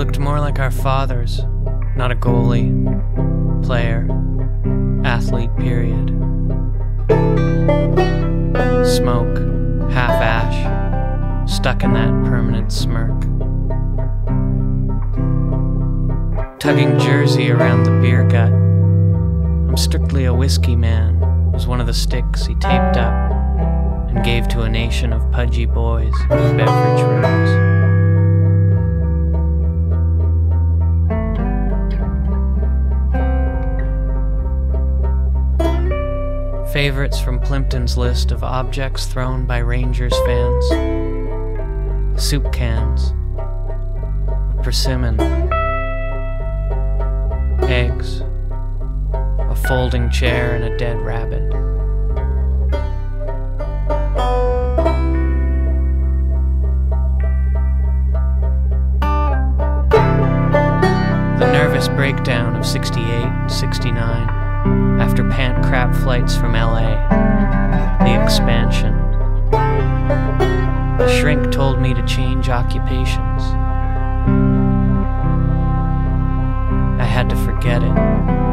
looked more like our fathers, not a goalie, player, athlete, period. Smoke, half ash, stuck in that permanent smirk. Tugging Jersey around the beer gut. I'm strictly a whiskey man, was one of the sticks he taped up and gave to a nation of pudgy boys in beverage rooms. Favorites from Plimpton's list of objects thrown by Rangers fans. Soup cans, a persimmon, eggs, a folding chair, and a dead rabbit. The nervous breakdown of 68, 69, after pant crap flights from LA. The expansion. The shrink told me to change occupations. I had to forget it.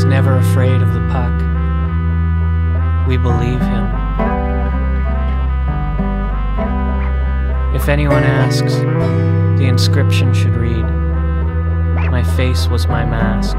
Was never afraid of the puck. We believe him. If anyone asks, the inscription should read My face was my mask.